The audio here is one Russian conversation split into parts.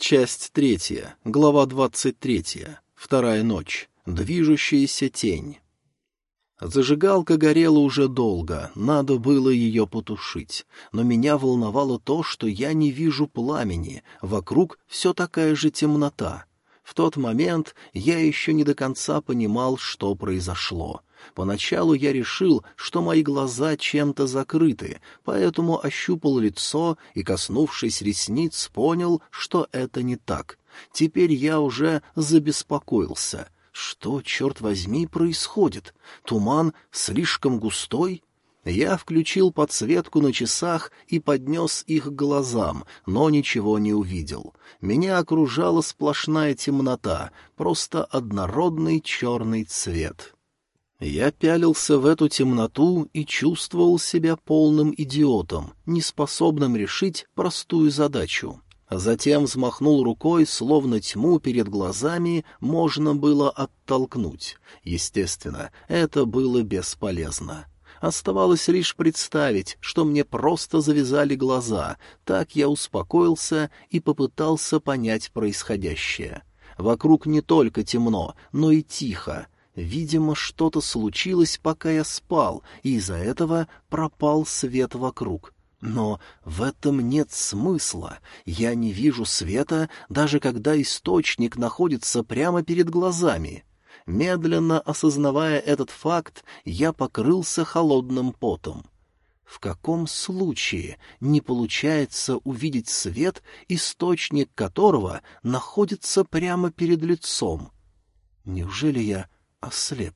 Часть третья, глава двадцать третья, вторая ночь, движущаяся тень. Зажигалка горела уже долго, надо было ее потушить, но меня волновало то, что я не вижу пламени, вокруг все такая же темнота. В тот момент я еще не до конца понимал, что произошло. Поначалу я решил, что мои глаза чем-то закрыты, поэтому ощупал лицо и, коснувшись ресниц, понял, что это не так. Теперь я уже забеспокоился — что, черт возьми, происходит? Туман слишком густой? Я включил подсветку на часах и поднес их к глазам, но ничего не увидел. Меня окружала сплошная темнота, просто однородный черный цвет. Я пялился в эту темноту и чувствовал себя полным идиотом, неспособным решить простую задачу. Затем взмахнул рукой, словно тьму перед глазами можно было оттолкнуть. Естественно, это было бесполезно. Оставалось лишь представить, что мне просто завязали глаза, так я успокоился и попытался понять происходящее. Вокруг не только темно, но и тихо. Видимо, что-то случилось, пока я спал, и из-за этого пропал свет вокруг — но в этом нет смысла. Я не вижу света, даже когда источник находится прямо перед глазами. Медленно осознавая этот факт, я покрылся холодным потом. В каком случае не получается увидеть свет, источник которого находится прямо перед лицом? Неужели я ослеп?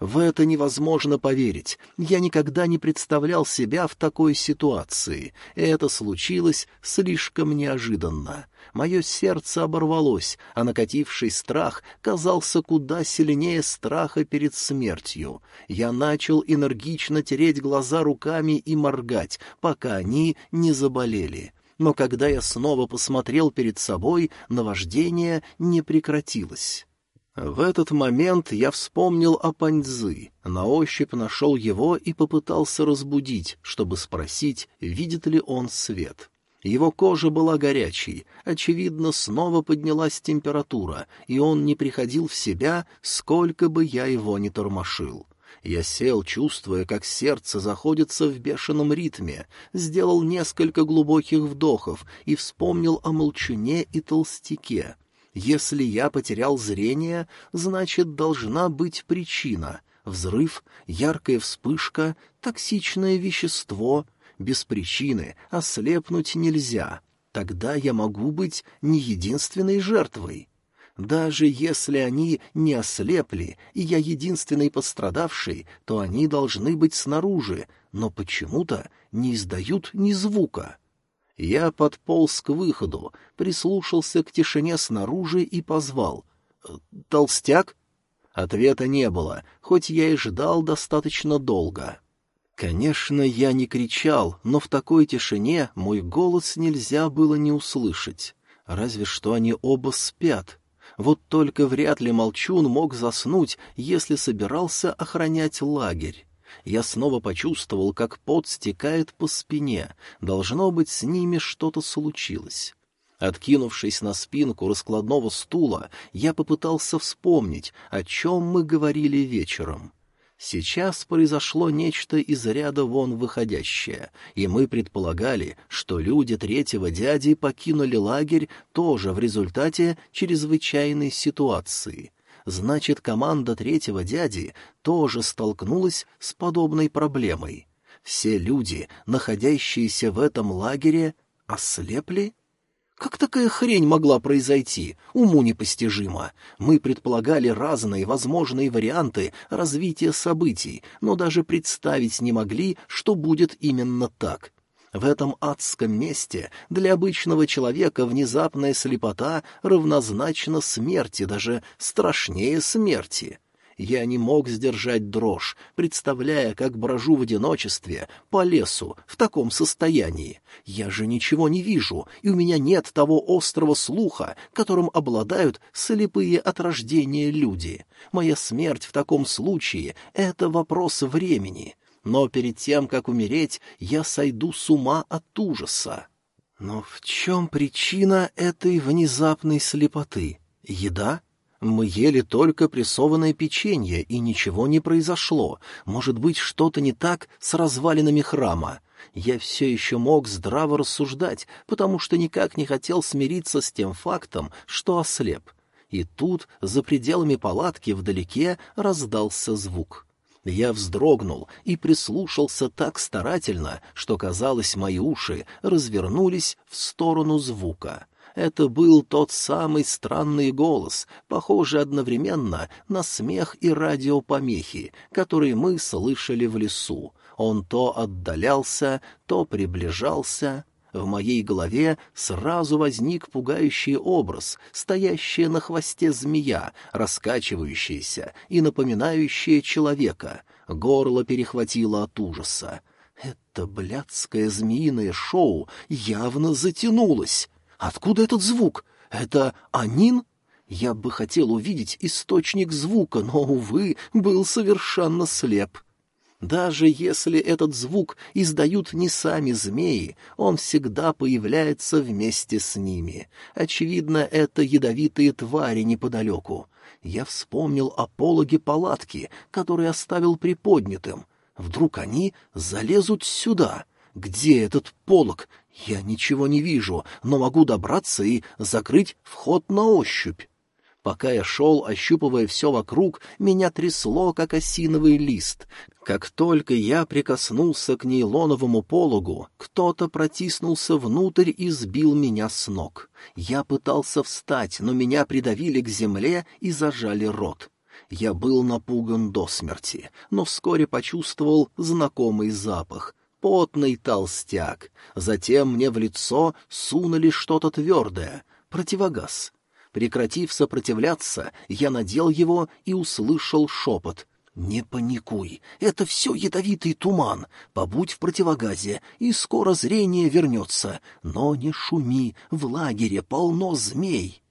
В это невозможно поверить. Я никогда не представлял себя в такой ситуации. Это случилось слишком неожиданно. Мое сердце оборвалось, а накативший страх казался куда сильнее страха перед смертью. Я начал энергично тереть глаза руками и моргать, пока они не заболели. Но когда я снова посмотрел перед собой, наваждение не прекратилось. В этот момент я вспомнил о Паньцзы, на ощупь нашел его и попытался разбудить, чтобы спросить, видит ли он свет. Его кожа была горячей, очевидно, снова поднялась температура, и он не приходил в себя, сколько бы я его ни тормошил. Я сел, чувствуя, как сердце заходится в бешеном ритме, сделал несколько глубоких вдохов и вспомнил о молчуне и толстяке — если я потерял зрение, значит, должна быть причина. Взрыв, яркая вспышка, токсичное вещество. Без причины ослепнуть нельзя. Тогда я могу быть не единственной жертвой. Даже если они не ослепли, и я единственный пострадавший, то они должны быть снаружи, но почему-то не издают ни звука. Я подполз к выходу, прислушался к тишине снаружи и позвал. «Толстяк?» Ответа не было, хоть я и ждал достаточно долго. Конечно, я не кричал, но в такой тишине мой голос нельзя было не услышать. Разве что они оба спят. Вот только вряд ли Молчун мог заснуть, если собирался охранять лагерь. Я снова почувствовал, как пот стекает по спине. Должно быть, с ними что-то случилось. Откинувшись на спинку раскладного стула, я попытался вспомнить, о чем мы говорили вечером. Сейчас произошло нечто из ряда вон выходящее, и мы предполагали, что люди третьего дяди покинули лагерь тоже в результате чрезвычайной ситуации — Значит, команда третьего дяди тоже столкнулась с подобной проблемой. Все люди, находящиеся в этом лагере, ослепли? Как такая хрень могла произойти? Уму непостижимо. Мы предполагали разные возможные варианты развития событий, но даже представить не могли, что будет именно так. В этом адском месте для обычного человека внезапная слепота равнозначна смерти, даже страшнее смерти. Я не мог сдержать дрожь, представляя, как брожу в одиночестве по лесу в таком состоянии. Я же ничего не вижу, и у меня нет того острого слуха, которым обладают слепые от рождения люди. Моя смерть в таком случае — это вопрос времени но перед тем, как умереть, я сойду с ума от ужаса. Но в чем причина этой внезапной слепоты? Еда? Мы ели только прессованное печенье, и ничего не произошло. Может быть, что-то не так с развалинами храма. Я все еще мог здраво рассуждать, потому что никак не хотел смириться с тем фактом, что ослеп. И тут, за пределами палатки вдалеке, раздался звук. Я вздрогнул и прислушался так старательно, что, казалось, мои уши развернулись в сторону звука — это был тот самый странный голос, похожий одновременно на смех и радиопомехи, которые мы слышали в лесу. Он то отдалялся, то приближался. В моей голове сразу возник пугающий образ, стоящая на хвосте змея, раскачивающаяся и напоминающая человека. Горло перехватило от ужаса. Это блядское змеиное шоу явно затянулось. Откуда этот звук? Это Анин? Я бы хотел увидеть источник звука, но, увы, был совершенно слеп. Даже если этот звук издают не сами змеи, он всегда появляется вместе с ними. Очевидно, это ядовитые твари неподалеку. Я вспомнил о пологе палатки, который оставил приподнятым. Вдруг они залезут сюда. Где этот полог? Я ничего не вижу, но могу добраться и закрыть вход на ощупь. Пока я шел, ощупывая все вокруг, меня трясло, как осиновый лист. Как только я прикоснулся к нейлоновому пологу, кто-то протиснулся внутрь и сбил меня с ног. Я пытался встать, но меня придавили к земле и зажали рот. Я был напуган до смерти, но вскоре почувствовал знакомый запах, потный толстяк. Затем мне в лицо сунули что-то твердое — противогаз. Прекратив сопротивляться, я надел его и услышал шепот. «Не паникуй, это все ядовитый туман. Побудь в противогазе, и скоро зрение вернется. Но не шуми, в лагере полно змей».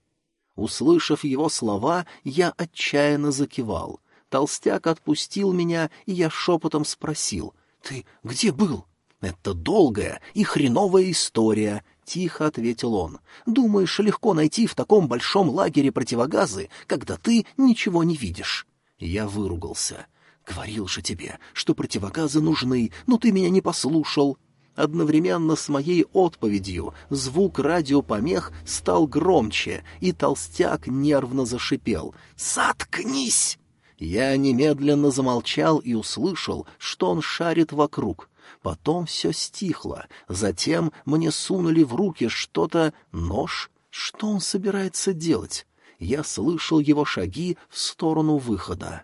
Услышав его слова, я отчаянно закивал. Толстяк отпустил меня, и я шепотом спросил — «Ты где был?» «Это долгая и хреновая история», — тихо ответил он. «Думаешь, легко найти в таком большом лагере противогазы, когда ты ничего не видишь?» Я выругался. «Говорил же тебе, что противогазы нужны, но ты меня не послушал». Одновременно с моей отповедью звук радиопомех стал громче, и толстяк нервно зашипел. «Заткнись!» Я немедленно замолчал и услышал, что он шарит вокруг. Потом все стихло. Затем мне сунули в руки что-то... Нож? Что он собирается делать? Я слышал его шаги в сторону выхода.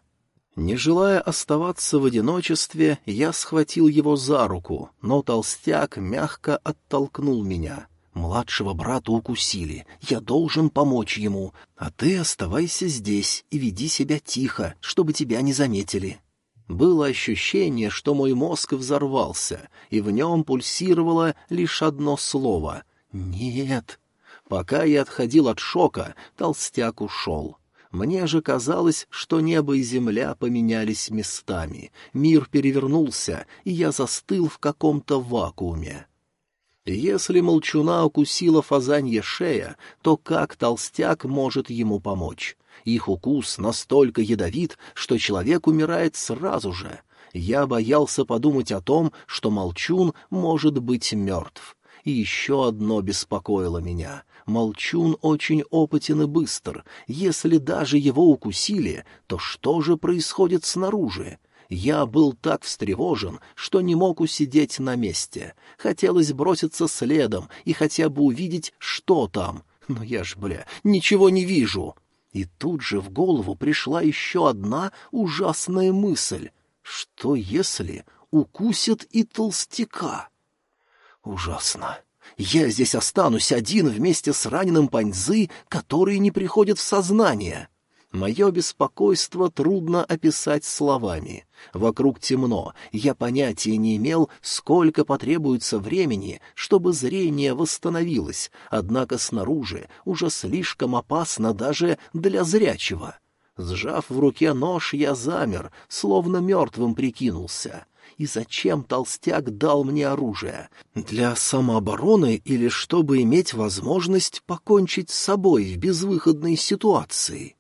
Не желая оставаться в одиночестве, я схватил его за руку, но толстяк мягко оттолкнул меня. Младшего брата укусили. Я должен помочь ему. А ты оставайся здесь и веди себя тихо, чтобы тебя не заметили. Было ощущение, что мой мозг взорвался, и в нем пульсировало лишь одно слово — «нет». Пока я отходил от шока, толстяк ушел. Мне же казалось, что небо и земля поменялись местами, мир перевернулся, и я застыл в каком-то вакууме. Если молчуна укусила фазанье шея, то как толстяк может ему помочь? Их укус настолько ядовит, что человек умирает сразу же. Я боялся подумать о том, что молчун может быть мертв. И еще одно беспокоило меня. Молчун очень опытен и быстр. Если даже его укусили, то что же происходит снаружи? Я был так встревожен, что не мог усидеть на месте. Хотелось броситься следом и хотя бы увидеть, что там. Но я ж, бля, ничего не вижу. И тут же в голову пришла еще одна ужасная мысль. Что если укусят и толстяка? Ужасно. Я здесь останусь один вместе с раненым Паньзы, который не приходит в сознание. Мое беспокойство трудно описать словами. Вокруг темно, я понятия не имел, сколько потребуется времени, чтобы зрение восстановилось, однако снаружи уже слишком опасно даже для зрячего. Сжав в руке нож, я замер, словно мертвым прикинулся. И зачем толстяк дал мне оружие? Для самообороны или чтобы иметь возможность покончить с собой в безвыходной ситуации?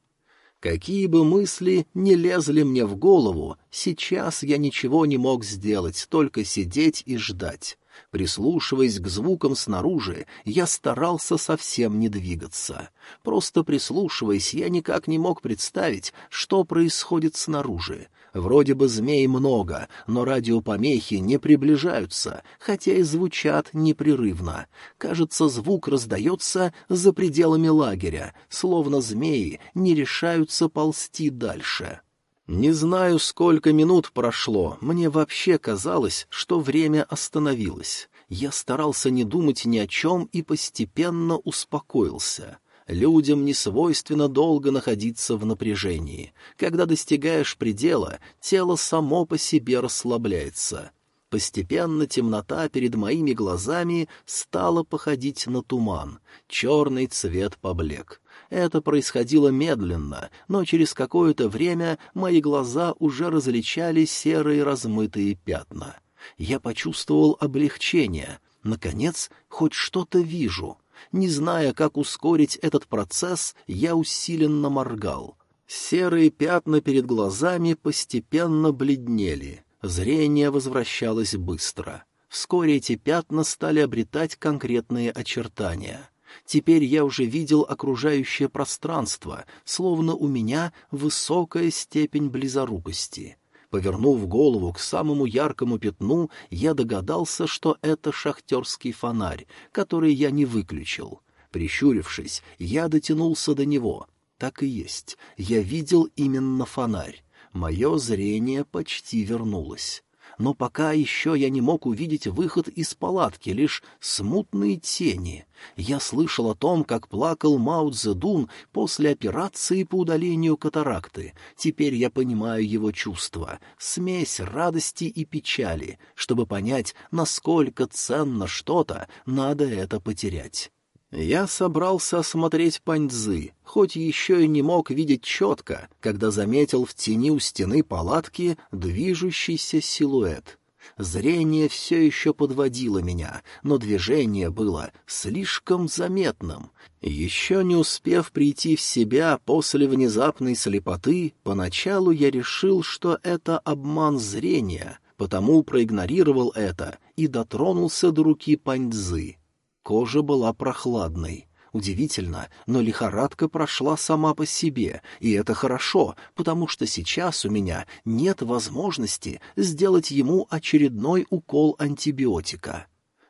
Какие бы мысли не лезли мне в голову, сейчас я ничего не мог сделать, только сидеть и ждать. Прислушиваясь к звукам снаружи, я старался совсем не двигаться. Просто прислушиваясь, я никак не мог представить, что происходит снаружи. Вроде бы змей много, но радиопомехи не приближаются, хотя и звучат непрерывно. Кажется, звук раздается за пределами лагеря, словно змеи не решаются ползти дальше. Не знаю, сколько минут прошло, мне вообще казалось, что время остановилось. Я старался не думать ни о чем и постепенно успокоился. Людям не свойственно долго находиться в напряжении. Когда достигаешь предела, тело само по себе расслабляется. Постепенно темнота перед моими глазами стала походить на туман, черный цвет поблек. Это происходило медленно, но через какое-то время мои глаза уже различали серые размытые пятна. Я почувствовал облегчение. Наконец, хоть что-то вижу. Не зная, как ускорить этот процесс, я усиленно моргал. Серые пятна перед глазами постепенно бледнели. Зрение возвращалось быстро. Вскоре эти пятна стали обретать конкретные очертания. Теперь я уже видел окружающее пространство, словно у меня высокая степень близорукости. Повернув голову к самому яркому пятну, я догадался, что это шахтерский фонарь, который я не выключил. Прищурившись, я дотянулся до него. Так и есть, я видел именно фонарь. Мое зрение почти вернулось но пока еще я не мог увидеть выход из палатки, лишь смутные тени. Я слышал о том, как плакал Мао Цзэдун после операции по удалению катаракты. Теперь я понимаю его чувства, смесь радости и печали. Чтобы понять, насколько ценно что-то, надо это потерять. Я собрался осмотреть паньцзы, хоть еще и не мог видеть четко, когда заметил в тени у стены палатки движущийся силуэт. Зрение все еще подводило меня, но движение было слишком заметным. Еще не успев прийти в себя после внезапной слепоты, поначалу я решил, что это обман зрения, потому проигнорировал это и дотронулся до руки паньцзы. Кожа была прохладной. Удивительно, но лихорадка прошла сама по себе, и это хорошо, потому что сейчас у меня нет возможности сделать ему очередной укол антибиотика.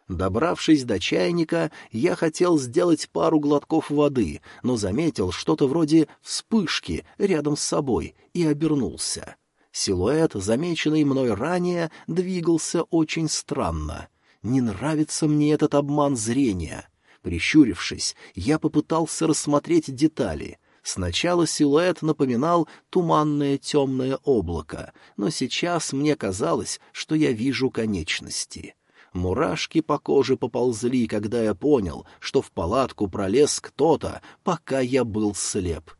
Добравшись до чайника, я хотел сделать пару глотков воды, но заметил что-то вроде вспышки рядом с собой и обернулся. Силуэт, замеченный мной ранее, двигался очень странно. Не нравится мне этот обман зрения. Прищурившись, я попытался рассмотреть детали. Сначала силуэт напоминал туманное темное облако, но сейчас мне казалось, что я вижу конечности. Мурашки по коже поползли, когда я понял, что в палатку пролез кто-то, пока я был слеп.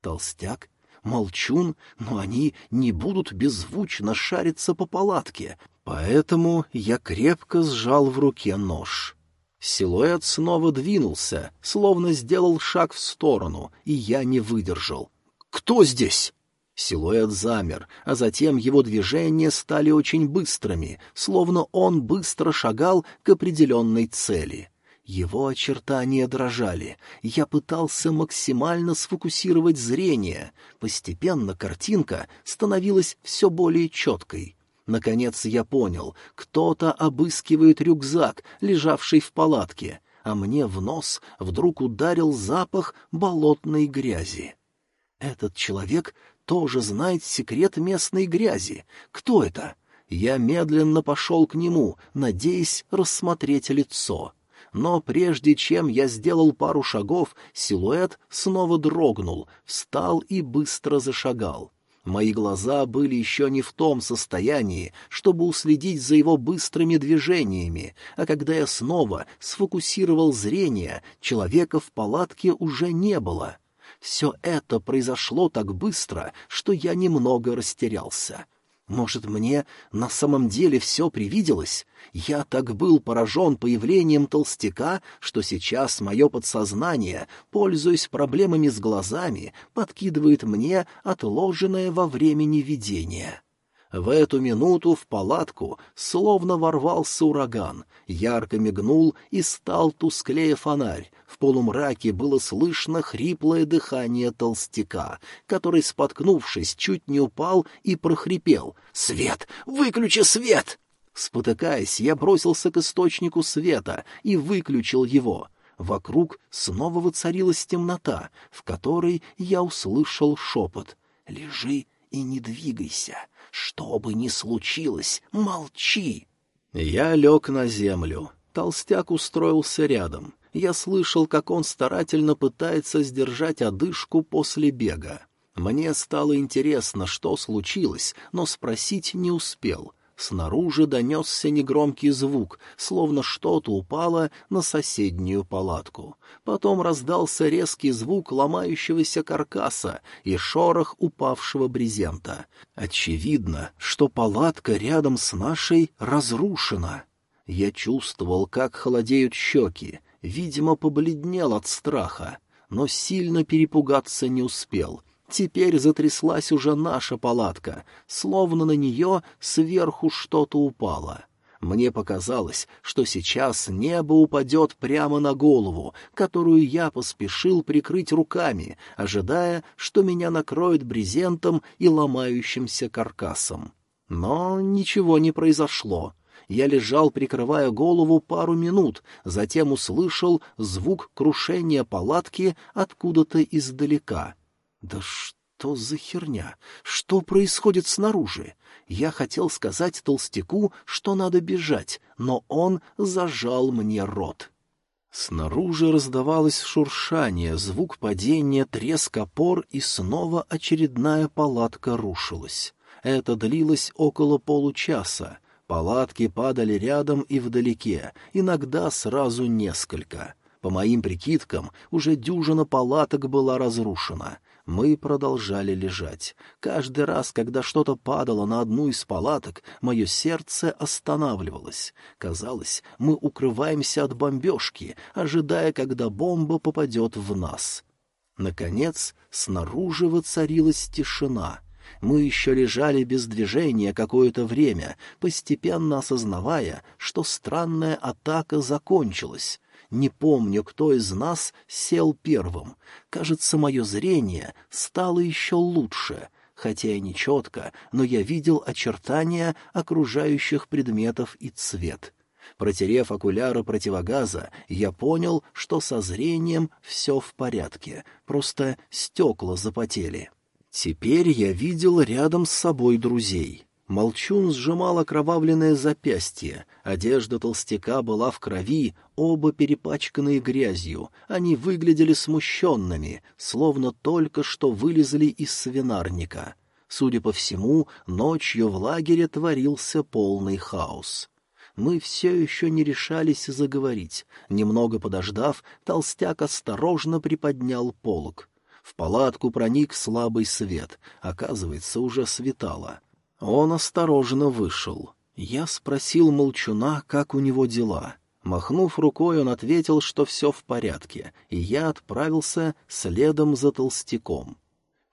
Толстяк? Молчун? Но они не будут беззвучно шариться по палатке, Поэтому я крепко сжал в руке нож. Силуэт снова двинулся, словно сделал шаг в сторону, и я не выдержал. «Кто здесь?» Силуэт замер, а затем его движения стали очень быстрыми, словно он быстро шагал к определенной цели. Его очертания дрожали. Я пытался максимально сфокусировать зрение. Постепенно картинка становилась все более четкой. Наконец я понял, кто-то обыскивает рюкзак, лежавший в палатке, а мне в нос вдруг ударил запах болотной грязи. Этот человек тоже знает секрет местной грязи. Кто это? Я медленно пошел к нему, надеясь рассмотреть лицо. Но прежде чем я сделал пару шагов, силуэт снова дрогнул, встал и быстро зашагал. Мои глаза были еще не в том состоянии, чтобы уследить за его быстрыми движениями, а когда я снова сфокусировал зрение, человека в палатке уже не было. Все это произошло так быстро, что я немного растерялся. Может, мне на самом деле все привиделось? Я так был поражен появлением толстяка, что сейчас мое подсознание, пользуясь проблемами с глазами, подкидывает мне отложенное во времени видение. В эту минуту в палатку словно ворвался ураган, ярко мигнул и стал тусклее фонарь. В полумраке было слышно хриплое дыхание толстяка, который, споткнувшись, чуть не упал и прохрипел. «Свет! Выключи свет!» Спотыкаясь, я бросился к источнику света и выключил его. Вокруг снова воцарилась темнота, в которой я услышал шепот. «Лежи и не двигайся. Что бы ни случилось, молчи!» Я лег на землю. Толстяк устроился рядом. Я слышал, как он старательно пытается сдержать одышку после бега. Мне стало интересно, что случилось, но спросить не успел. Снаружи донесся негромкий звук, словно что-то упало на соседнюю палатку. Потом раздался резкий звук ломающегося каркаса и шорох упавшего брезента. Очевидно, что палатка рядом с нашей разрушена. Я чувствовал, как холодеют щеки, видимо, побледнел от страха, но сильно перепугаться не успел — Теперь затряслась уже наша палатка, словно на нее сверху что-то упало. Мне показалось, что сейчас небо упадет прямо на голову, которую я поспешил прикрыть руками, ожидая, что меня накроет брезентом и ломающимся каркасом. Но ничего не произошло. Я лежал, прикрывая голову пару минут, затем услышал звук крушения палатки откуда-то издалека — да что за херня? Что происходит снаружи? Я хотел сказать толстяку, что надо бежать, но он зажал мне рот. Снаружи раздавалось шуршание, звук падения, треск опор, и снова очередная палатка рушилась. Это длилось около получаса. Палатки падали рядом и вдалеке, иногда сразу несколько. По моим прикидкам, уже дюжина палаток была разрушена — мы продолжали лежать. Каждый раз, когда что-то падало на одну из палаток, мое сердце останавливалось. Казалось, мы укрываемся от бомбежки, ожидая, когда бомба попадет в нас. Наконец, снаружи воцарилась тишина — мы еще лежали без движения какое-то время, постепенно осознавая, что странная атака закончилась. Не помню, кто из нас сел первым. Кажется, мое зрение стало еще лучше, хотя и не четко, но я видел очертания окружающих предметов и цвет. Протерев окуляры противогаза, я понял, что со зрением все в порядке, просто стекла запотели. Теперь я видел рядом с собой друзей. Молчун сжимал окровавленное запястье, одежда толстяка была в крови, оба перепачканные грязью, они выглядели смущенными, словно только что вылезли из свинарника. Судя по всему, ночью в лагере творился полный хаос. Мы все еще не решались заговорить. Немного подождав, толстяк осторожно приподнял полог. В палатку проник слабый свет, оказывается, уже светало — он осторожно вышел. Я спросил молчуна, как у него дела. Махнув рукой, он ответил, что все в порядке, и я отправился следом за толстяком.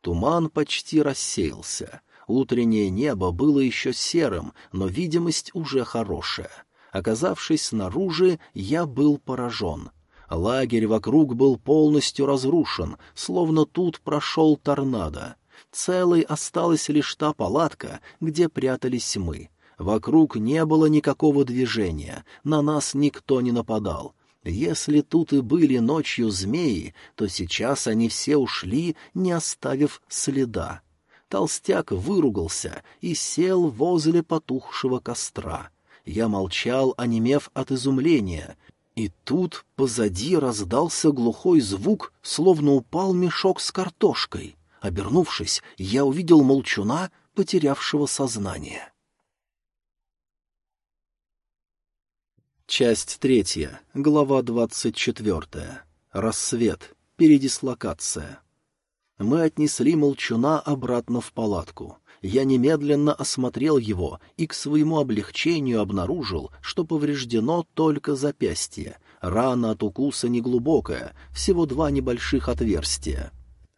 Туман почти рассеялся. Утреннее небо было еще серым, но видимость уже хорошая. Оказавшись снаружи, я был поражен. Лагерь вокруг был полностью разрушен, словно тут прошел торнадо. Целой осталась лишь та палатка, где прятались мы. Вокруг не было никакого движения, на нас никто не нападал. Если тут и были ночью змеи, то сейчас они все ушли, не оставив следа. Толстяк выругался и сел возле потухшего костра. Я молчал, онемев от изумления, и тут позади раздался глухой звук, словно упал мешок с картошкой. Обернувшись, я увидел молчуна, потерявшего сознание. Часть третья, глава двадцать четвертая. Рассвет. Передислокация. Мы отнесли молчуна обратно в палатку. Я немедленно осмотрел его и к своему облегчению обнаружил, что повреждено только запястье. Рана от укуса неглубокая, всего два небольших отверстия.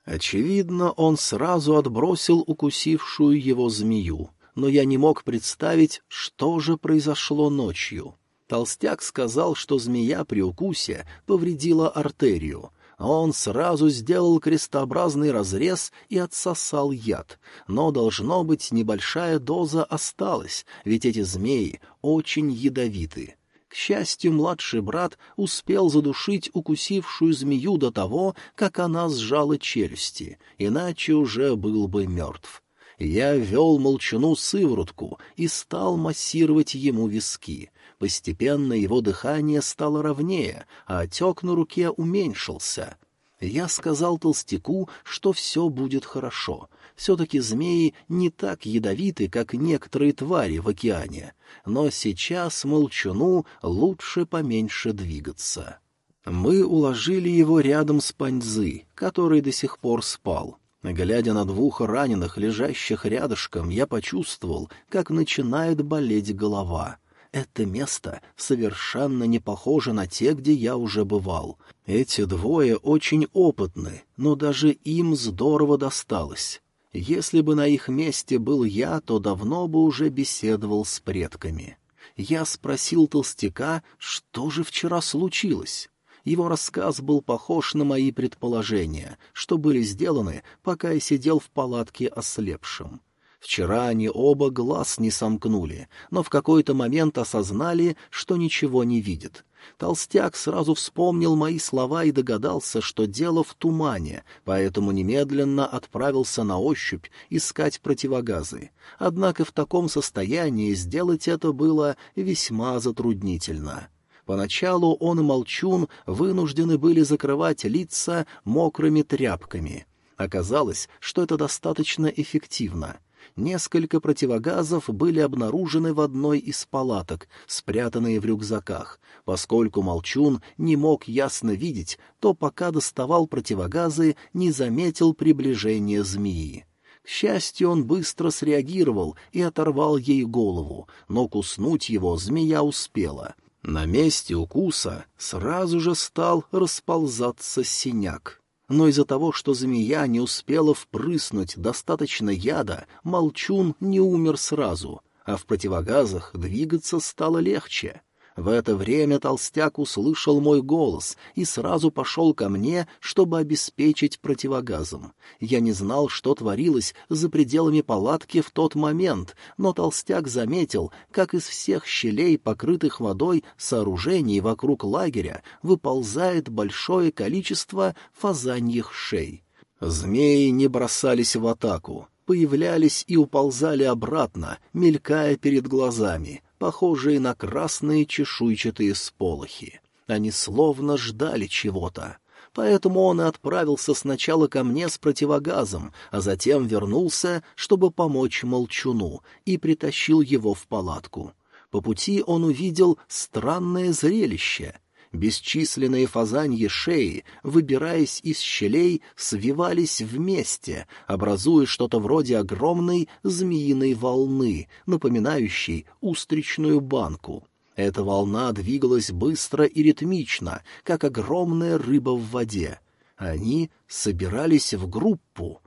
Очевидно, он сразу отбросил укусившую его змею, но я не мог представить, что же произошло ночью. Толстяк сказал, что змея при укусе повредила артерию — он сразу сделал крестообразный разрез и отсосал яд. Но, должно быть, небольшая доза осталась, ведь эти змеи очень ядовиты. К счастью, младший брат успел задушить укусившую змею до того, как она сжала челюсти, иначе уже был бы мертв. Я вел молчану сыворотку и стал массировать ему виски. Постепенно его дыхание стало ровнее, а отек на руке уменьшился. Я сказал толстяку, что все будет хорошо. Все-таки змеи не так ядовиты, как некоторые твари в океане. Но сейчас молчуну лучше поменьше двигаться. Мы уложили его рядом с Паньзы, который до сих пор спал. Глядя на двух раненых, лежащих рядышком, я почувствовал, как начинает болеть голова — это место совершенно не похоже на те, где я уже бывал. Эти двое очень опытны, но даже им здорово досталось. Если бы на их месте был я, то давно бы уже беседовал с предками. Я спросил толстяка, что же вчера случилось. Его рассказ был похож на мои предположения, что были сделаны, пока я сидел в палатке ослепшим. Вчера они оба глаз не сомкнули, но в какой-то момент осознали, что ничего не видят. Толстяк сразу вспомнил мои слова и догадался, что дело в тумане, поэтому немедленно отправился на ощупь искать противогазы. Однако в таком состоянии сделать это было весьма затруднительно. Поначалу он и Молчун вынуждены были закрывать лица мокрыми тряпками. Оказалось, что это достаточно эффективно — Несколько противогазов были обнаружены в одной из палаток, спрятанные в рюкзаках. Поскольку Молчун не мог ясно видеть, то пока доставал противогазы, не заметил приближения змеи. К счастью, он быстро среагировал и оторвал ей голову, но куснуть его змея успела. На месте укуса сразу же стал расползаться синяк но из-за того, что змея не успела впрыснуть достаточно яда, молчун не умер сразу, а в противогазах двигаться стало легче. В это время толстяк услышал мой голос и сразу пошел ко мне, чтобы обеспечить противогазом. Я не знал, что творилось за пределами палатки в тот момент, но толстяк заметил, как из всех щелей, покрытых водой сооружений вокруг лагеря, выползает большое количество фазаньих шей. Змеи не бросались в атаку, появлялись и уползали обратно, мелькая перед глазами — похожие на красные чешуйчатые сполохи. Они словно ждали чего-то. Поэтому он и отправился сначала ко мне с противогазом, а затем вернулся, чтобы помочь молчуну, и притащил его в палатку. По пути он увидел странное зрелище — Бесчисленные фазаньи шеи, выбираясь из щелей, свивались вместе, образуя что-то вроде огромной змеиной волны, напоминающей устричную банку. Эта волна двигалась быстро и ритмично, как огромная рыба в воде. Они собирались в группу.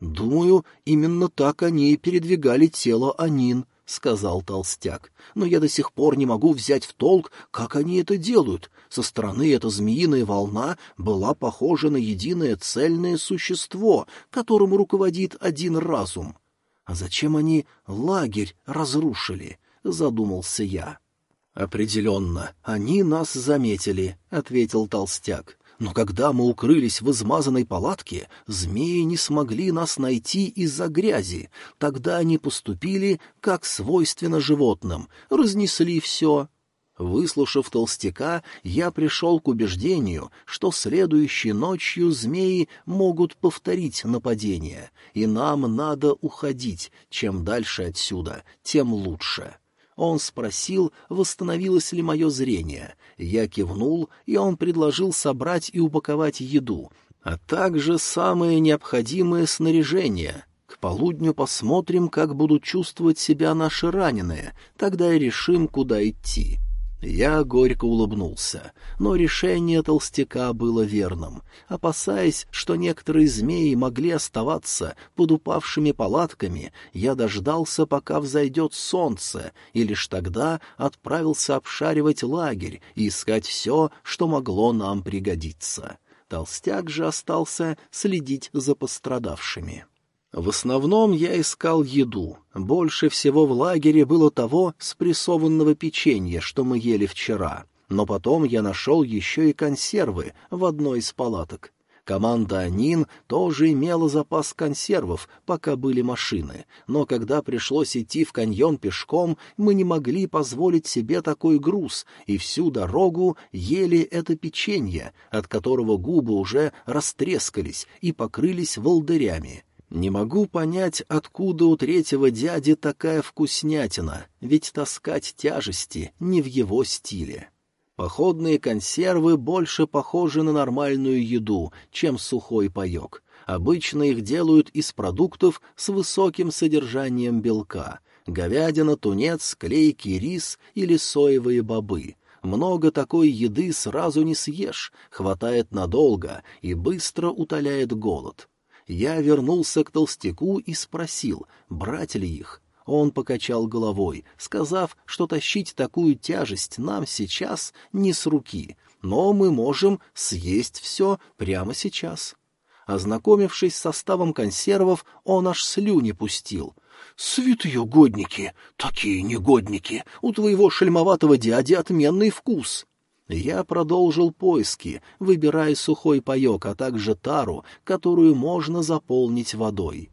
Думаю, именно так они и передвигали тело Анин —— сказал толстяк. — Но я до сих пор не могу взять в толк, как они это делают. Со стороны эта змеиная волна была похожа на единое цельное существо, которому руководит один разум. — А зачем они лагерь разрушили? — задумался я. — Определенно, они нас заметили, — ответил толстяк. Но когда мы укрылись в измазанной палатке, змеи не смогли нас найти из-за грязи. Тогда они поступили, как свойственно животным, разнесли все. Выслушав толстяка, я пришел к убеждению, что следующей ночью змеи могут повторить нападение, и нам надо уходить. Чем дальше отсюда, тем лучше. Он спросил, восстановилось ли мое зрение. Я кивнул, и он предложил собрать и упаковать еду, а также самое необходимое снаряжение. К полудню посмотрим, как будут чувствовать себя наши раненые, тогда и решим, куда идти. Я горько улыбнулся, но решение толстяка было верным. Опасаясь, что некоторые змеи могли оставаться под упавшими палатками, я дождался, пока взойдет солнце, и лишь тогда отправился обшаривать лагерь и искать все, что могло нам пригодиться. Толстяк же остался следить за пострадавшими. В основном я искал еду. Больше всего в лагере было того спрессованного печенья, что мы ели вчера. Но потом я нашел еще и консервы в одной из палаток. Команда «Анин» тоже имела запас консервов, пока были машины, но когда пришлось идти в каньон пешком, мы не могли позволить себе такой груз, и всю дорогу ели это печенье, от которого губы уже растрескались и покрылись волдырями. Не могу понять, откуда у третьего дяди такая вкуснятина, ведь таскать тяжести не в его стиле. Походные консервы больше похожи на нормальную еду, чем сухой паек. Обычно их делают из продуктов с высоким содержанием белка — говядина, тунец, клейкий рис или соевые бобы. Много такой еды сразу не съешь, хватает надолго и быстро утоляет голод. Я вернулся к толстяку и спросил, брать ли их. Он покачал головой, сказав, что тащить такую тяжесть нам сейчас не с руки, но мы можем съесть все прямо сейчас. Ознакомившись с составом консервов, он аж слюни пустил. «Святые годники! Такие негодники! У твоего шельмоватого дяди отменный вкус!» Я продолжил поиски, выбирая сухой паек, а также тару, которую можно заполнить водой.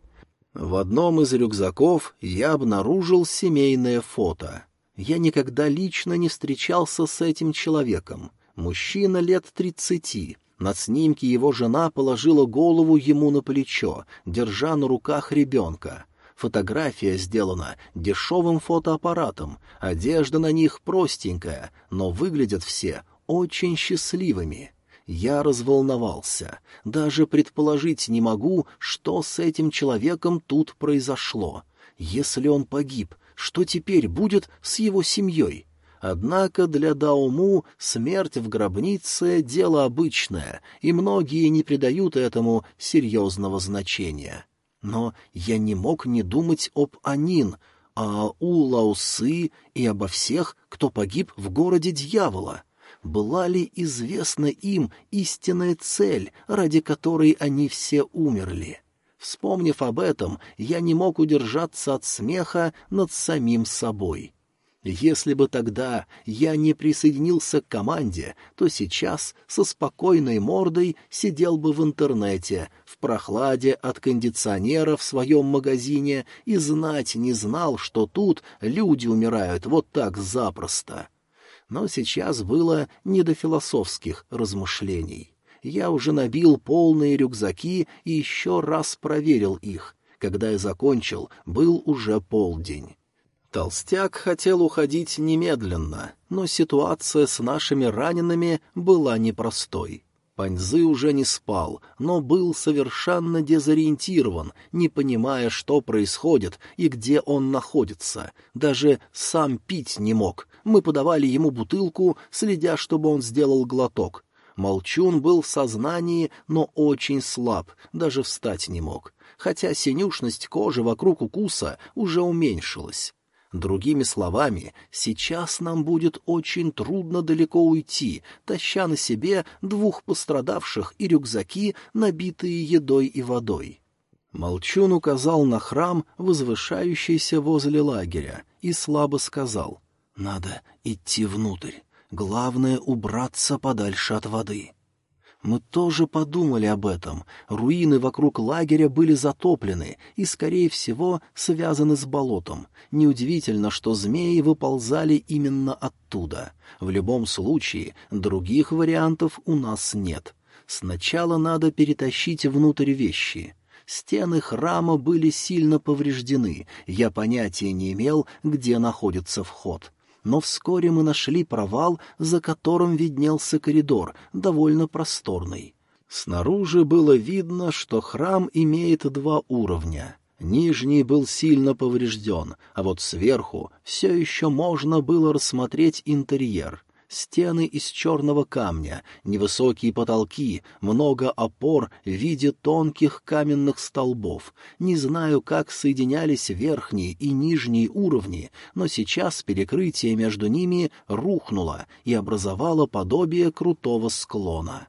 В одном из рюкзаков я обнаружил семейное фото. Я никогда лично не встречался с этим человеком. Мужчина лет тридцати. На снимке его жена положила голову ему на плечо, держа на руках ребенка. Фотография сделана дешевым фотоаппаратом, одежда на них простенькая, но выглядят все очень счастливыми. Я разволновался. Даже предположить не могу, что с этим человеком тут произошло. Если он погиб, что теперь будет с его семьей? Однако для Дауму смерть в гробнице — дело обычное, и многие не придают этому серьезного значения. Но я не мог не думать об Анин, а у Лаусы и обо всех, кто погиб в городе дьявола. Была ли известна им истинная цель, ради которой они все умерли? Вспомнив об этом, я не мог удержаться от смеха над самим собой. Если бы тогда я не присоединился к команде, то сейчас со спокойной мордой сидел бы в интернете, в прохладе от кондиционера в своем магазине и знать не знал, что тут люди умирают вот так запросто. Но сейчас было не до философских размышлений. Я уже набил полные рюкзаки и еще раз проверил их. Когда я закончил, был уже полдень. Толстяк хотел уходить немедленно, но ситуация с нашими ранеными была непростой. Паньзы уже не спал, но был совершенно дезориентирован, не понимая, что происходит и где он находится. Даже сам пить не мог. Мы подавали ему бутылку, следя, чтобы он сделал глоток. Молчун был в сознании, но очень слаб, даже встать не мог, хотя синюшность кожи вокруг укуса уже уменьшилась. Другими словами, сейчас нам будет очень трудно далеко уйти, таща на себе двух пострадавших и рюкзаки, набитые едой и водой. Молчун указал на храм, возвышающийся возле лагеря, и слабо сказал «Надо идти внутрь. Главное — убраться подальше от воды». Мы тоже подумали об этом. Руины вокруг лагеря были затоплены и, скорее всего, связаны с болотом. Неудивительно, что змеи выползали именно оттуда. В любом случае, других вариантов у нас нет. Сначала надо перетащить внутрь вещи. Стены храма были сильно повреждены, я понятия не имел, где находится вход но вскоре мы нашли провал, за которым виднелся коридор, довольно просторный. Снаружи было видно, что храм имеет два уровня. Нижний был сильно поврежден, а вот сверху все еще можно было рассмотреть интерьер. Стены из черного камня, невысокие потолки, много опор в виде тонких каменных столбов. Не знаю, как соединялись верхние и нижние уровни, но сейчас перекрытие между ними рухнуло и образовало подобие крутого склона.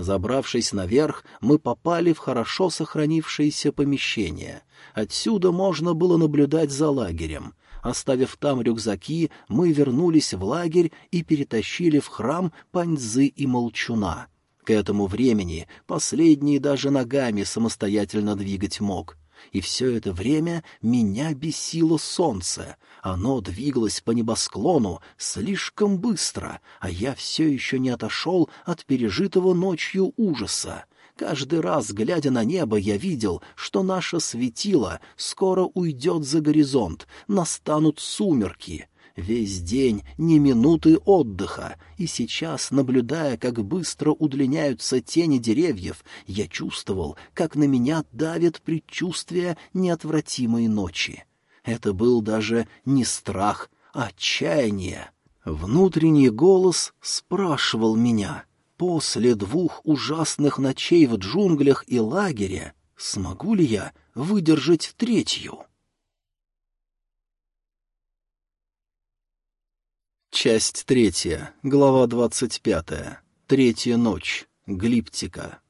Забравшись наверх, мы попали в хорошо сохранившееся помещение. Отсюда можно было наблюдать за лагерем. Оставив там рюкзаки, мы вернулись в лагерь и перетащили в храм паньзы и молчуна. К этому времени последний даже ногами самостоятельно двигать мог. И все это время меня бесило солнце. Оно двигалось по небосклону слишком быстро, а я все еще не отошел от пережитого ночью ужаса. Каждый раз, глядя на небо, я видел, что наше светило скоро уйдет за горизонт, настанут сумерки. Весь день ни минуты отдыха, и сейчас, наблюдая, как быстро удлиняются тени деревьев, я чувствовал, как на меня давит предчувствие неотвратимой ночи. Это был даже не страх, а отчаяние. Внутренний голос спрашивал меня — после двух ужасных ночей в джунглях и лагере смогу ли я выдержать третью? Часть третья, глава двадцать пятая. Третья ночь. Глиптика.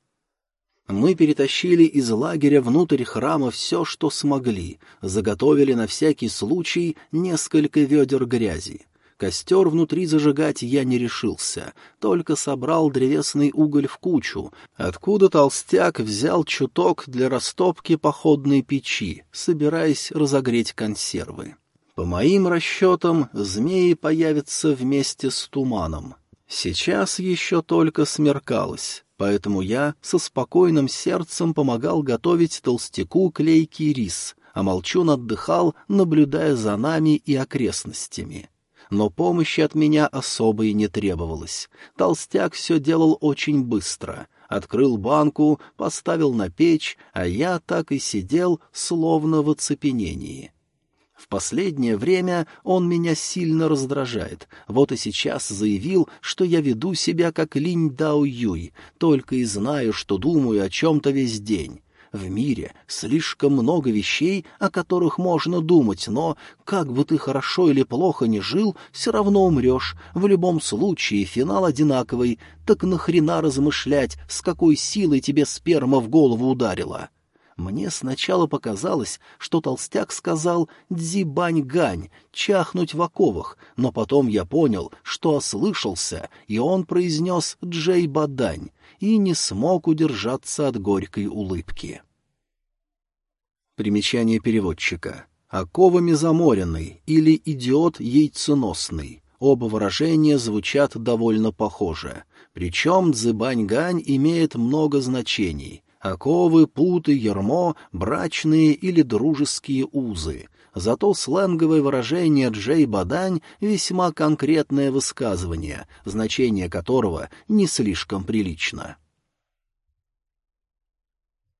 Мы перетащили из лагеря внутрь храма все, что смогли, заготовили на всякий случай несколько ведер грязи. Костер внутри зажигать я не решился, только собрал древесный уголь в кучу, откуда толстяк взял чуток для растопки походной печи, собираясь разогреть консервы. По моим расчетам, змеи появятся вместе с туманом. Сейчас еще только смеркалось, поэтому я со спокойным сердцем помогал готовить толстяку клейкий рис, а молчун отдыхал, наблюдая за нами и окрестностями но помощи от меня особой не требовалось. Толстяк все делал очень быстро. Открыл банку, поставил на печь, а я так и сидел, словно в оцепенении. В последнее время он меня сильно раздражает. Вот и сейчас заявил, что я веду себя как Линь Дао Юй, только и знаю, что думаю о чем-то весь день. В мире слишком много вещей, о которых можно думать, но, как бы ты хорошо или плохо ни жил, все равно умрешь. В любом случае финал одинаковый. Так нахрена размышлять, с какой силой тебе сперма в голову ударила?» Мне сначала показалось, что толстяк сказал «дзибань-гань», чахнуть в оковах, но потом я понял, что ослышался, и он произнес «джей-бадань», и не смог удержаться от горькой улыбки. Примечание переводчика. «Оковами заморенный» или «идиот яйценосный». Оба выражения звучат довольно похоже. Причем дзыбань-гань имеет много значений. Оковы, путы, ермо, брачные или дружеские узы. Зато сленговое выражение «джей-бадань» весьма конкретное высказывание, значение которого не слишком прилично.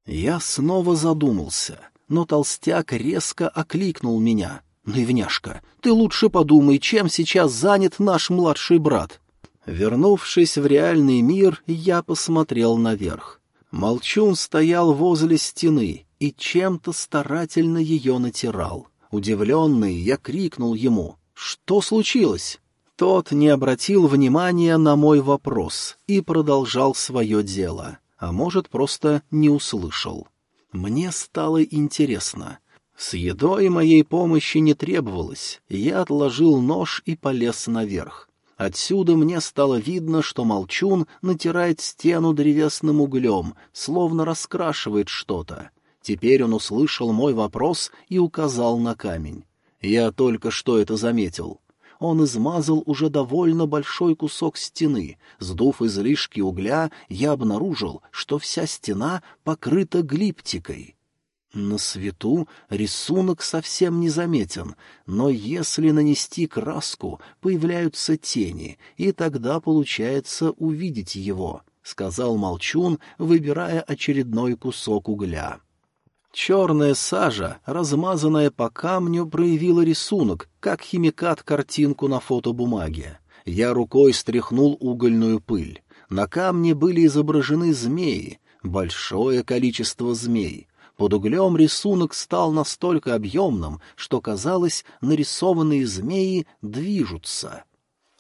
Я снова задумался, но толстяк резко окликнул меня. «Наивняшка, ты лучше подумай, чем сейчас занят наш младший брат». Вернувшись в реальный мир, я посмотрел наверх. Молчун стоял возле стены и чем-то старательно ее натирал. Удивленный, я крикнул ему «Что случилось?» Тот не обратил внимания на мой вопрос и продолжал свое дело, а может, просто не услышал. Мне стало интересно. С едой моей помощи не требовалось, я отложил нож и полез наверх. Отсюда мне стало видно, что молчун натирает стену древесным углем, словно раскрашивает что-то. Теперь он услышал мой вопрос и указал на камень. Я только что это заметил. Он измазал уже довольно большой кусок стены. Сдув излишки угля, я обнаружил, что вся стена покрыта глиптикой. На свету рисунок совсем незаметен, но если нанести краску, появляются тени, и тогда получается увидеть его, — сказал Молчун, выбирая очередной кусок угля. Черная сажа, размазанная по камню, проявила рисунок, как химикат картинку на фотобумаге. Я рукой стряхнул угольную пыль. На камне были изображены змеи, большое количество змей. Под углем рисунок стал настолько объемным, что, казалось, нарисованные змеи движутся.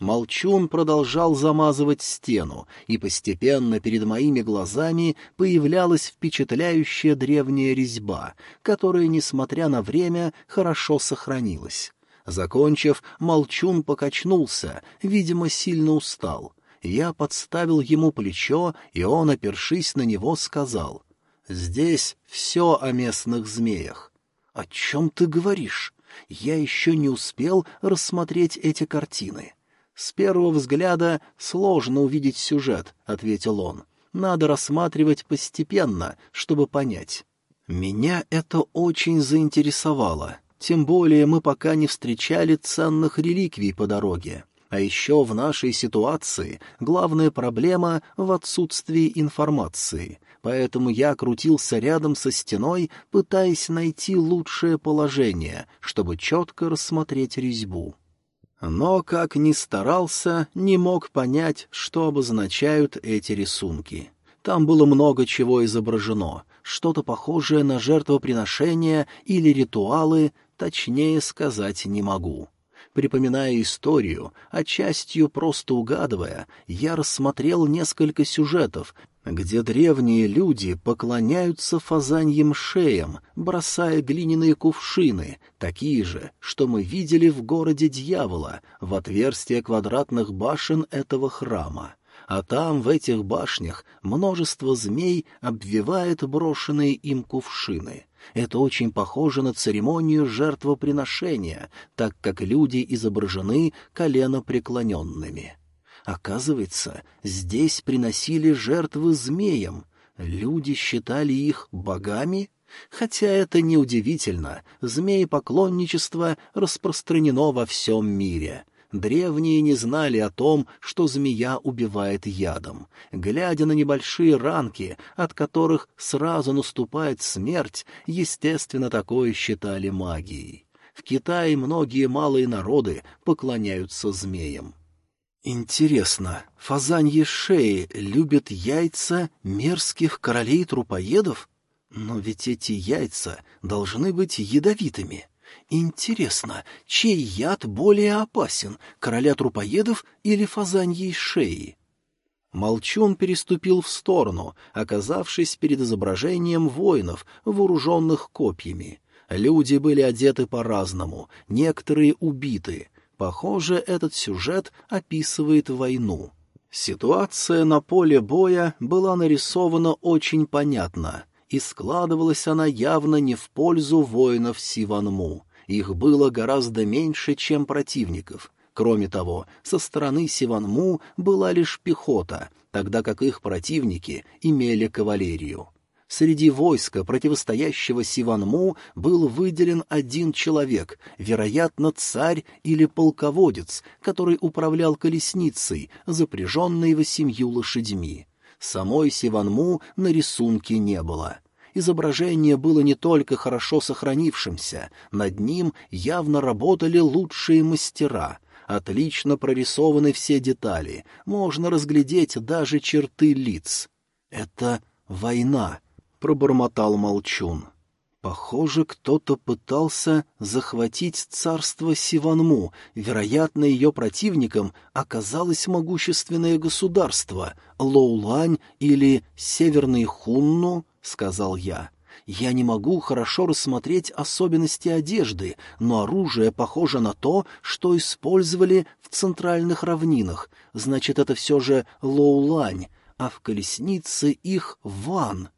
Молчун продолжал замазывать стену, и постепенно перед моими глазами появлялась впечатляющая древняя резьба, которая, несмотря на время, хорошо сохранилась. Закончив, Молчун покачнулся, видимо, сильно устал. Я подставил ему плечо, и он, опершись на него, сказал, «Здесь все о местных змеях». «О чем ты говоришь? Я еще не успел рассмотреть эти картины». «С первого взгляда сложно увидеть сюжет», — ответил он. «Надо рассматривать постепенно, чтобы понять». Меня это очень заинтересовало, тем более мы пока не встречали ценных реликвий по дороге. А еще в нашей ситуации главная проблема в отсутствии информации, поэтому я крутился рядом со стеной, пытаясь найти лучшее положение, чтобы четко рассмотреть резьбу но, как ни старался, не мог понять, что обозначают эти рисунки. Там было много чего изображено, что-то похожее на жертвоприношения или ритуалы, точнее сказать не могу. Припоминая историю, а частью просто угадывая, я рассмотрел несколько сюжетов, где древние люди поклоняются фазаньим шеям, бросая глиняные кувшины, такие же, что мы видели в городе дьявола, в отверстие квадратных башен этого храма. А там, в этих башнях, множество змей обвивает брошенные им кувшины. Это очень похоже на церемонию жертвоприношения, так как люди изображены коленопреклоненными. Оказывается, здесь приносили жертвы змеям. Люди считали их богами? Хотя это неудивительно, змеепоклонничество распространено во всем мире. Древние не знали о том, что змея убивает ядом. Глядя на небольшие ранки, от которых сразу наступает смерть, естественно, такое считали магией. В Китае многие малые народы поклоняются змеям. Интересно, фазаньи шеи любят яйца мерзких королей-трупоедов? Но ведь эти яйца должны быть ядовитыми. Интересно, чей яд более опасен, короля трупоедов или фазаньей шеи? Молчун переступил в сторону, оказавшись перед изображением воинов, вооруженных копьями. Люди были одеты по-разному, некоторые убиты, Похоже, этот сюжет описывает войну. Ситуация на поле боя была нарисована очень понятно, и складывалась она явно не в пользу воинов Сиванму. Их было гораздо меньше, чем противников. Кроме того, со стороны Сиванму была лишь пехота, тогда как их противники имели кавалерию. Среди войска, противостоящего Сиванму, был выделен один человек, вероятно, царь или полководец, который управлял колесницей, запряженной восемью лошадьми. Самой Сиванму на рисунке не было. Изображение было не только хорошо сохранившимся, над ним явно работали лучшие мастера — Отлично прорисованы все детали, можно разглядеть даже черты лиц. Это война, пробормотал Молчун. Похоже, кто-то пытался захватить царство Сиванму. Вероятно, ее противником оказалось могущественное государство Лоулань или Северный Хунну, — сказал я. Я не могу хорошо рассмотреть особенности одежды, но оружие похоже на то, что использовали в центральных равнинах. Значит, это все же Лоулань, а в колеснице их Ван.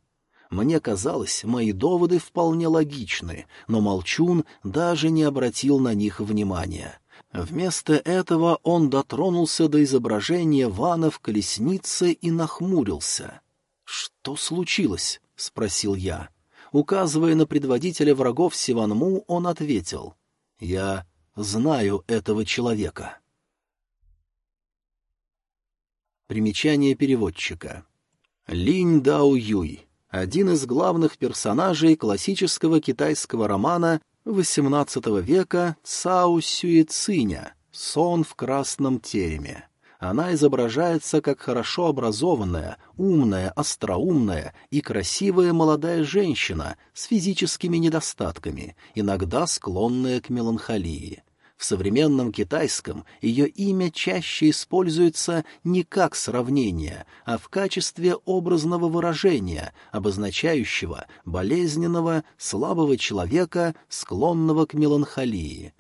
Мне казалось, мои доводы вполне логичны, но Молчун даже не обратил на них внимания. Вместо этого он дотронулся до изображения Вана в колеснице и нахмурился. «Что случилось?» — спросил я. Указывая на предводителя врагов Сиванму, он ответил. «Я знаю этого человека». Примечание переводчика. Линь Дао Юй, один из главных персонажей классического китайского романа XVIII века Цао Сюэциня «Сон в красном тереме». Она изображается как хорошо образованная, умная, остроумная и красивая молодая женщина с физическими недостатками, иногда склонная к меланхолии. В современном китайском ее имя чаще используется не как сравнение, а в качестве образного выражения, обозначающего болезненного, слабого человека, склонного к меланхолии.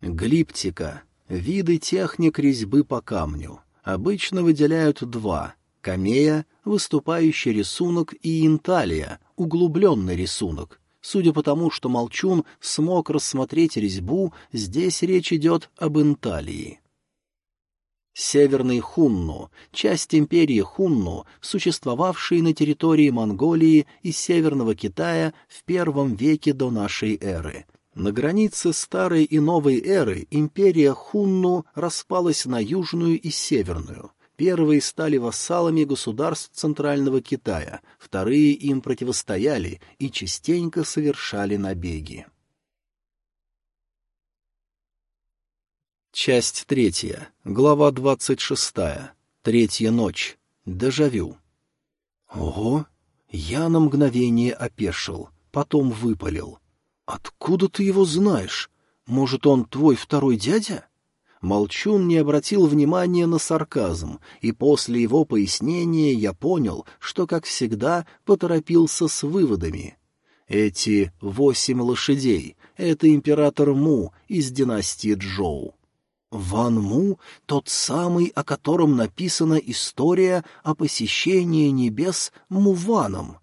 Глиптика Виды техник резьбы по камню. Обычно выделяют два — камея, выступающий рисунок, и инталия, углубленный рисунок. Судя по тому, что Молчун смог рассмотреть резьбу, здесь речь идет об инталии. Северный Хунну — часть империи Хунну, существовавшей на территории Монголии и Северного Китая в первом веке до нашей эры — на границе старой и новой эры империя Хунну распалась на южную и северную. Первые стали вассалами государств Центрального Китая, вторые им противостояли и частенько совершали набеги. Часть третья, глава двадцать шестая, третья ночь, дежавю. Ого! Я на мгновение опешил, потом выпалил — «Откуда ты его знаешь? Может, он твой второй дядя?» Молчун не обратил внимания на сарказм, и после его пояснения я понял, что, как всегда, поторопился с выводами. Эти восемь лошадей — это император Му из династии Джоу. Ван Му — тот самый, о котором написана история о посещении небес Муваном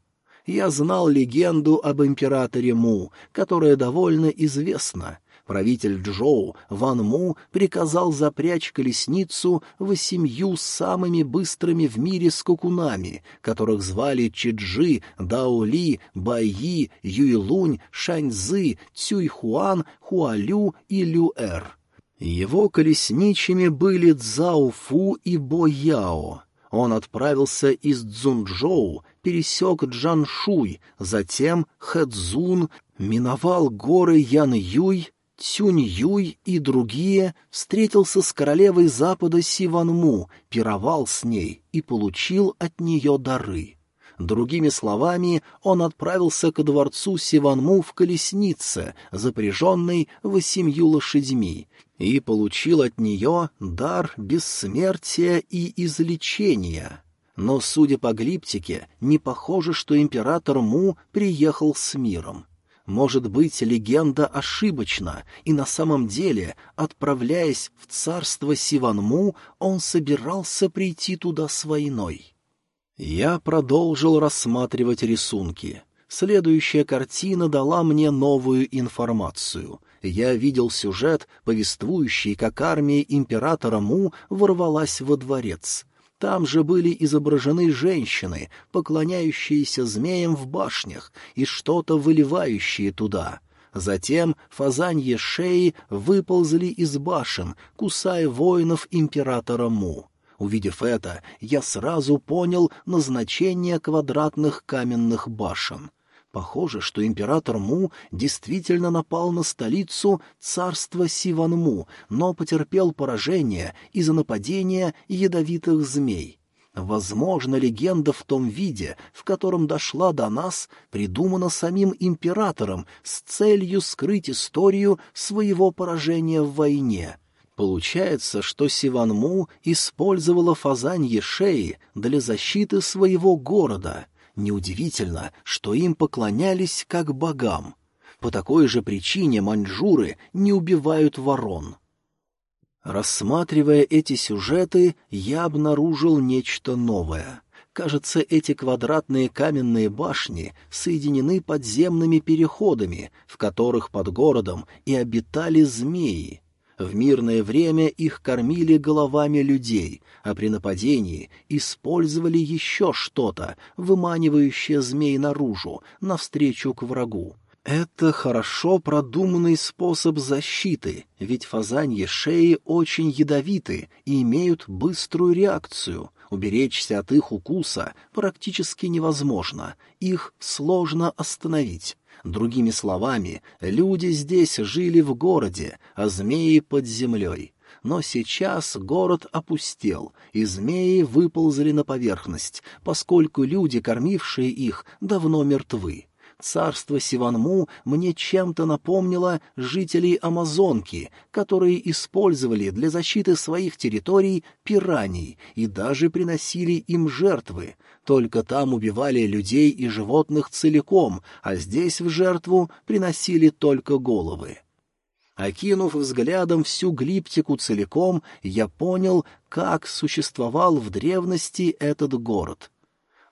я знал легенду об императоре Му, которая довольно известна. Правитель Джоу, Ван Му, приказал запрячь колесницу восемью самыми быстрыми в мире скакунами, которых звали Чиджи, Даоли, Байи, Юйлунь, Шаньзы, Цюйхуан, Хуалю и Люэр. Его колесничими были Цзаофу и Бояо. Он отправился из Цзунчжоу, пересек Джаншуй, затем Хэцзун, миновал горы Ян-Юй, Цюнь-Юй и другие, встретился с королевой Запада Сиванму, пировал с ней и получил от нее дары. Другими словами, он отправился ко дворцу Сиванму в колеснице, запряженной восемью лошадьми, и получил от нее дар бессмертия и излечения. Но, судя по глиптике, не похоже, что император Му приехал с миром. Может быть, легенда ошибочна, и на самом деле, отправляясь в царство Сиванму, он собирался прийти туда с войной. Я продолжил рассматривать рисунки. Следующая картина дала мне новую информацию. Я видел сюжет, повествующий, как армия императора Му ворвалась во дворец — там же были изображены женщины, поклоняющиеся змеям в башнях и что-то выливающие туда. Затем фазанье шеи выползли из башен, кусая воинов императора Му. Увидев это, я сразу понял назначение квадратных каменных башен. Похоже, что император Му действительно напал на столицу царства Сиванму, но потерпел поражение из-за нападения ядовитых змей. Возможно, легенда в том виде, в котором дошла до нас, придумана самим императором с целью скрыть историю своего поражения в войне. Получается, что Сиванму использовала фазанье шеи для защиты своего города — Неудивительно, что им поклонялись как богам. По такой же причине маньчжуры не убивают ворон. Рассматривая эти сюжеты, я обнаружил нечто новое. Кажется, эти квадратные каменные башни соединены подземными переходами, в которых под городом и обитали змеи. В мирное время их кормили головами людей, а при нападении использовали еще что-то, выманивающее змей наружу, навстречу к врагу. Это хорошо продуманный способ защиты, ведь фазаньи шеи очень ядовиты и имеют быструю реакцию. Уберечься от их укуса практически невозможно, их сложно остановить. Другими словами, люди здесь жили в городе, а змеи под землей. Но сейчас город опустел, и змеи выползли на поверхность, поскольку люди, кормившие их, давно мертвы. Царство Сиванму мне чем-то напомнило жителей Амазонки, которые использовали для защиты своих территорий пираний и даже приносили им жертвы. Только там убивали людей и животных целиком, а здесь в жертву приносили только головы. Окинув взглядом всю глиптику целиком, я понял, как существовал в древности этот город —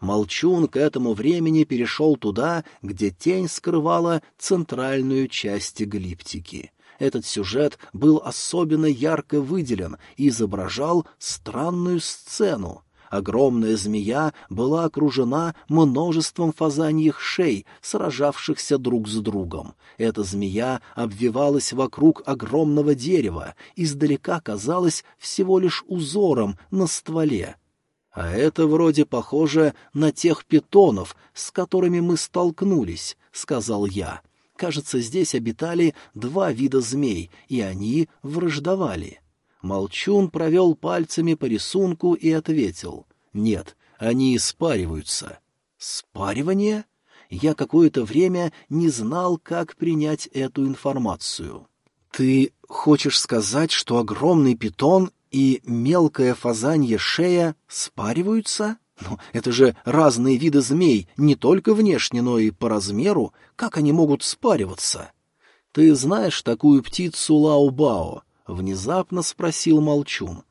Молчун к этому времени перешел туда, где тень скрывала центральную часть глиптики. Этот сюжет был особенно ярко выделен и изображал странную сцену. Огромная змея была окружена множеством фазаньих шей, сражавшихся друг с другом. Эта змея обвивалась вокруг огромного дерева, издалека казалась всего лишь узором на стволе — а это вроде похоже на тех питонов, с которыми мы столкнулись, — сказал я. Кажется, здесь обитали два вида змей, и они враждовали. Молчун провел пальцами по рисунку и ответил. Нет, они спариваются. Спаривание? Я какое-то время не знал, как принять эту информацию. Ты хочешь сказать, что огромный питон и мелкая фазанья шея спариваются? Ну, это же разные виды змей, не только внешне, но и по размеру. Как они могут спариваться? Ты знаешь такую птицу Лао-Бао? Внезапно спросил Молчун.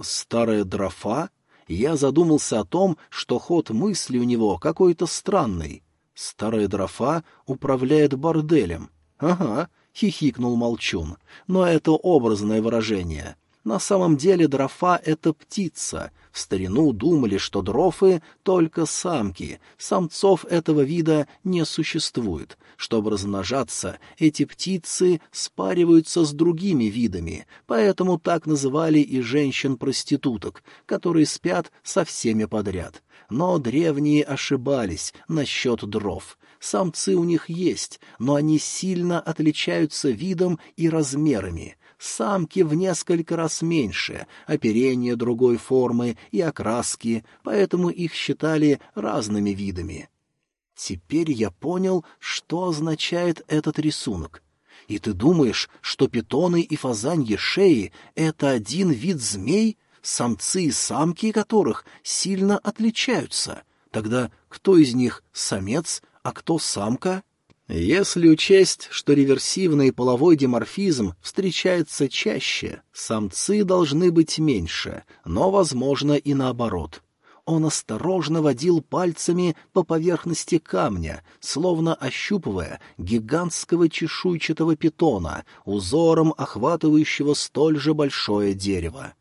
Старая дрофа? Я задумался о том, что ход мысли у него какой-то странный. Старая дрофа управляет борделем. Ага, хихикнул Молчун. Но это образное выражение. На самом деле дрофа — это птица. В старину думали, что дрофы — только самки. Самцов этого вида не существует. Чтобы размножаться, эти птицы спариваются с другими видами, поэтому так называли и женщин-проституток, которые спят со всеми подряд. Но древние ошибались насчет дров. Самцы у них есть, но они сильно отличаются видом и размерами самки в несколько раз меньше, оперение другой формы и окраски, поэтому их считали разными видами. Теперь я понял, что означает этот рисунок. И ты думаешь, что питоны и фазаньи шеи — это один вид змей, самцы и самки которых сильно отличаются? Тогда кто из них самец, а кто самка? Если учесть, что реверсивный половой диморфизм встречается чаще, самцы должны быть меньше, но, возможно, и наоборот. Он осторожно водил пальцами по поверхности камня, словно ощупывая гигантского чешуйчатого питона, узором охватывающего столь же большое дерево.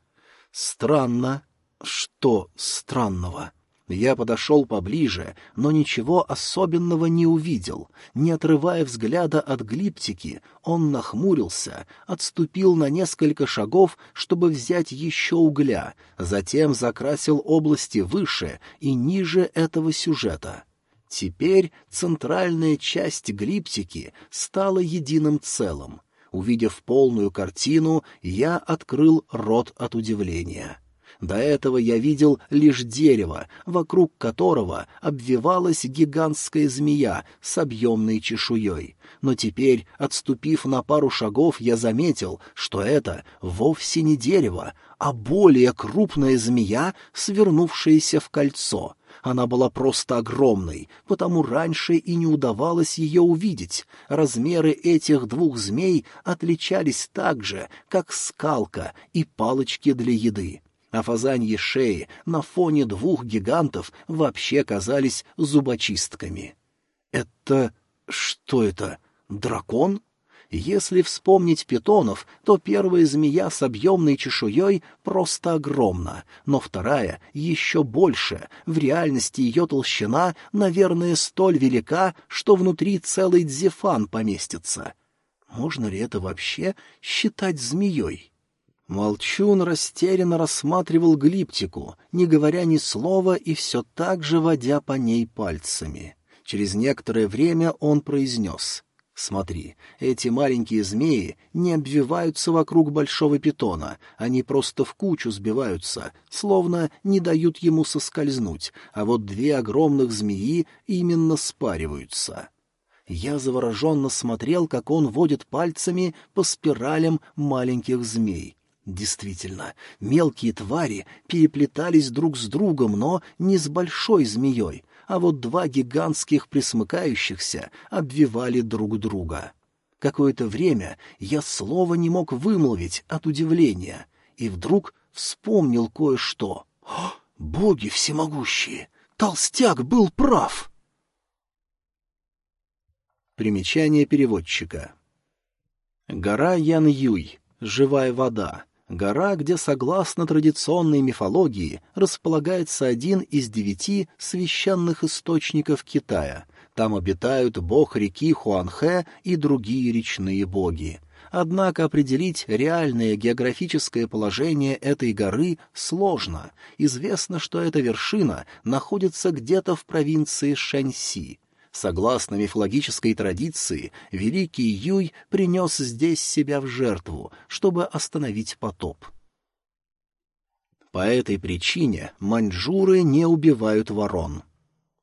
Странно. Что странного? — я подошел поближе, но ничего особенного не увидел. Не отрывая взгляда от глиптики, он нахмурился, отступил на несколько шагов, чтобы взять еще угля, затем закрасил области выше и ниже этого сюжета. Теперь центральная часть глиптики стала единым целым. Увидев полную картину, я открыл рот от удивления. До этого я видел лишь дерево, вокруг которого обвивалась гигантская змея с объемной чешуей. Но теперь, отступив на пару шагов, я заметил, что это вовсе не дерево, а более крупная змея, свернувшаяся в кольцо. Она была просто огромной, потому раньше и не удавалось ее увидеть. Размеры этих двух змей отличались так же, как скалка и палочки для еды а фазаньи шеи на фоне двух гигантов вообще казались зубочистками. Это... что это? Дракон? Если вспомнить питонов, то первая змея с объемной чешуей просто огромна, но вторая еще больше. В реальности ее толщина, наверное, столь велика, что внутри целый дзефан поместится. Можно ли это вообще считать змеей? Молчун растерянно рассматривал глиптику, не говоря ни слова и все так же водя по ней пальцами. Через некоторое время он произнес Смотри, эти маленькие змеи не обвиваются вокруг большого питона, они просто в кучу сбиваются, словно не дают ему соскользнуть, а вот две огромных змеи именно спариваются. Я завороженно смотрел, как он водит пальцами по спиралям маленьких змей. Действительно, мелкие твари переплетались друг с другом, но не с большой змеей, а вот два гигантских присмыкающихся обвивали друг друга. Какое-то время я слова не мог вымолвить от удивления, и вдруг вспомнил кое-что. «Боги всемогущие! Толстяк был прав!» Примечание переводчика. Гора Ян-Юй, живая вода, Гора, где, согласно традиционной мифологии, располагается один из девяти священных источников Китая. Там обитают бог реки Хуанхэ и другие речные боги. Однако определить реальное географическое положение этой горы сложно. Известно, что эта вершина находится где-то в провинции Шаньси. Согласно мифологической традиции, великий Юй принес здесь себя в жертву, чтобы остановить потоп. По этой причине маньчжуры не убивают ворон.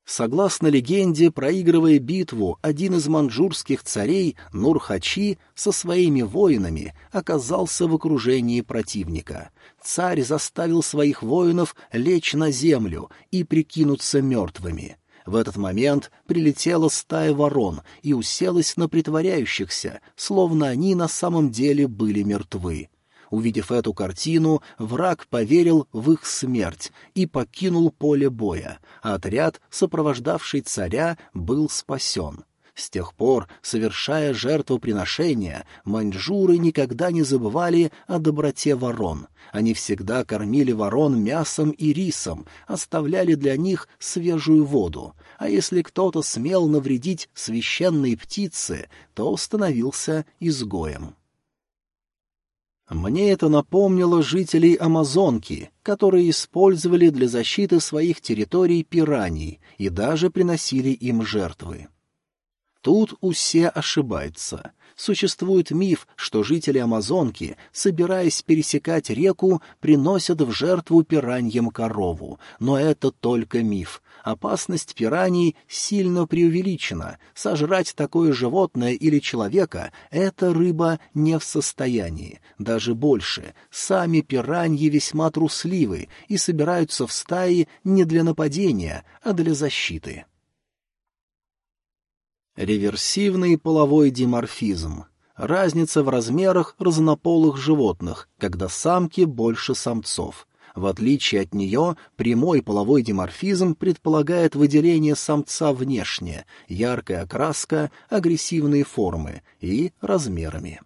Согласно легенде, проигрывая битву, один из маньчжурских царей, Нурхачи, со своими воинами оказался в окружении противника. Царь заставил своих воинов лечь на землю и прикинуться мертвыми. В этот момент прилетела стая ворон и уселась на притворяющихся, словно они на самом деле были мертвы. Увидев эту картину, враг поверил в их смерть и покинул поле боя, а отряд, сопровождавший царя, был спасен. С тех пор, совершая жертвоприношения, маньчжуры никогда не забывали о доброте ворон. Они всегда кормили ворон мясом и рисом, оставляли для них свежую воду, а если кто-то смел навредить священной птице, то становился изгоем. Мне это напомнило жителей Амазонки, которые использовали для защиты своих территорий пираний и даже приносили им жертвы. Тут Усе ошибается. Существует миф, что жители Амазонки, собираясь пересекать реку, приносят в жертву пираньям корову. Но это только миф. Опасность пираний сильно преувеличена. Сожрать такое животное или человека эта рыба не в состоянии. Даже больше. Сами пираньи весьма трусливы и собираются в стаи не для нападения, а для защиты. Реверсивный половой диморфизм. Разница в размерах разнополых животных, когда самки больше самцов. В отличие от нее, прямой половой диморфизм предполагает выделение самца внешне, яркая окраска, агрессивные формы и размерами.